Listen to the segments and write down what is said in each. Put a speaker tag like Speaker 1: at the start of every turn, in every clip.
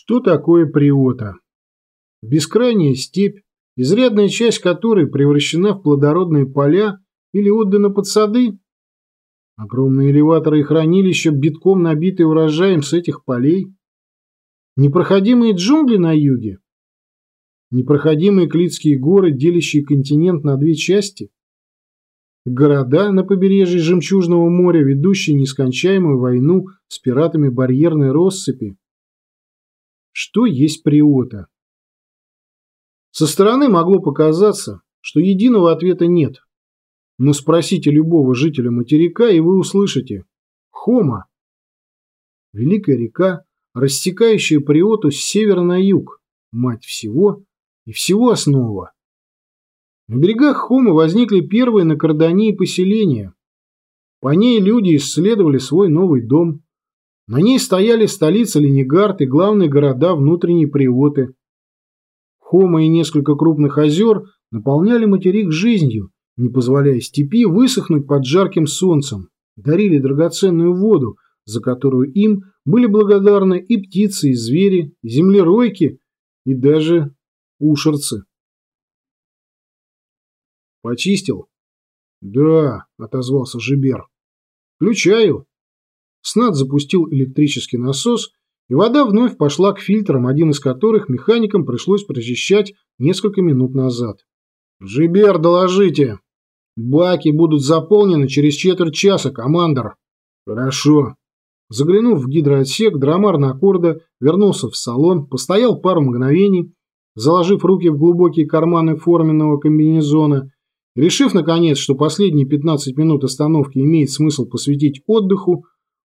Speaker 1: Что такое приота? Бескрайняя степь, изрядная часть которой превращена в плодородные поля или отдана под сады? Огромные элеваторы и хранилища, битком набитые урожаем с этих полей? Непроходимые джунгли на юге? Непроходимые Клитские горы, делящие континент на две части? Города на побережье Жемчужного моря, ведущие нескончаемую войну с пиратами барьерной россыпи? Что есть приота. Со стороны могло показаться, что единого ответа нет. Но спросите любого жителя материка, и вы услышите «Хома». Великая река, рассекающая приоту с севера на юг, мать всего и всего основа. На берегах Хома возникли первые на Кардании поселения. По ней люди исследовали свой новый дом, на ней стояли столица Ленигард и главные города внутренней Приоты. Хома и несколько крупных озер наполняли материк жизнью, не позволяя степи высохнуть под жарким солнцем, дарили драгоценную воду, за которую им были благодарны и птицы, и звери, и землеройки, и даже ушерцы. «Почистил?» «Да», — отозвался Жибер. «Включаю». Снат запустил электрический насос, и вода вновь пошла к фильтрам, один из которых механикам пришлось прочищать несколько минут назад. «Жибер, доложите! Баки будут заполнены через четверть часа, командор!» «Хорошо!» Заглянув в гидроотсек, Драмар на аккорда вернулся в салон, постоял пару мгновений, заложив руки в глубокие карманы форменного комбинезона, решив, наконец, что последние 15 минут остановки имеет смысл посвятить отдыху,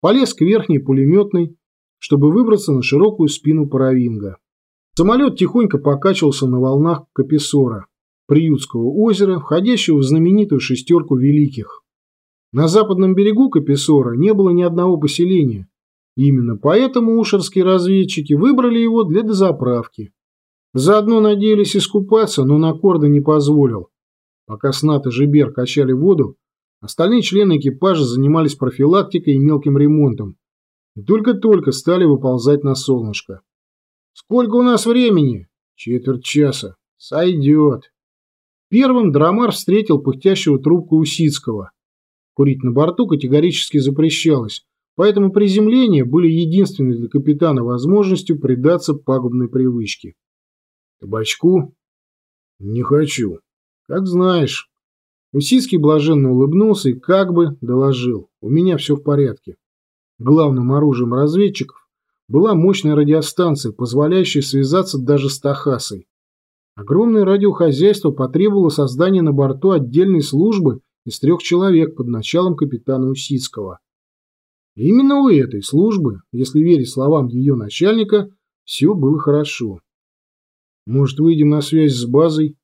Speaker 1: полез к верхней пулеметной, чтобы выбраться на широкую спину паровинга. Самолет тихонько покачивался на волнах Каписора, Приютского озера, входящего в знаменитую шестерку великих. На западном берегу Каписора не было ни одного поселения. Именно поэтому ушерские разведчики выбрали его для дозаправки. Заодно надеялись искупаться, но Накорда не позволил. Пока Снат и Жибер качали воду, Остальные члены экипажа занимались профилактикой и мелким ремонтом. И только-только стали выползать на солнышко. «Сколько у нас времени?» «Четверть часа. Сойдет». Первым Драмар встретил пыхтящего трубку Усицкого. Курить на борту категорически запрещалось, поэтому приземления были единственной для капитана возможностью предаться пагубной привычке. «Табачку?» «Не хочу». «Как знаешь». Усицкий блаженно улыбнулся и как бы доложил. У меня все в порядке. Главным оружием разведчиков была мощная радиостанция, позволяющая связаться даже с Тахасой. Огромное радиохозяйство потребовало создания на борту отдельной службы из трех человек под началом капитана Усицкого. И именно у этой службы, если верить словам ее начальника, все было хорошо. Может, выйдем на связь с базой?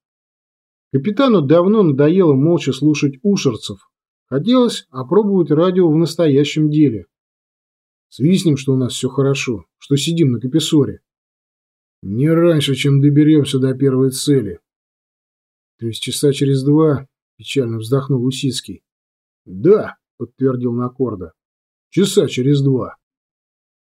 Speaker 1: Капитану давно надоело молча слушать ушерцев. Хотелось опробовать радио в настоящем деле. Свистнем, что у нас все хорошо, что сидим на каписоре. Не раньше, чем доберемся до первой цели. То есть часа через два, печально вздохнул Усицкий. Да, подтвердил Накорда. Часа через два.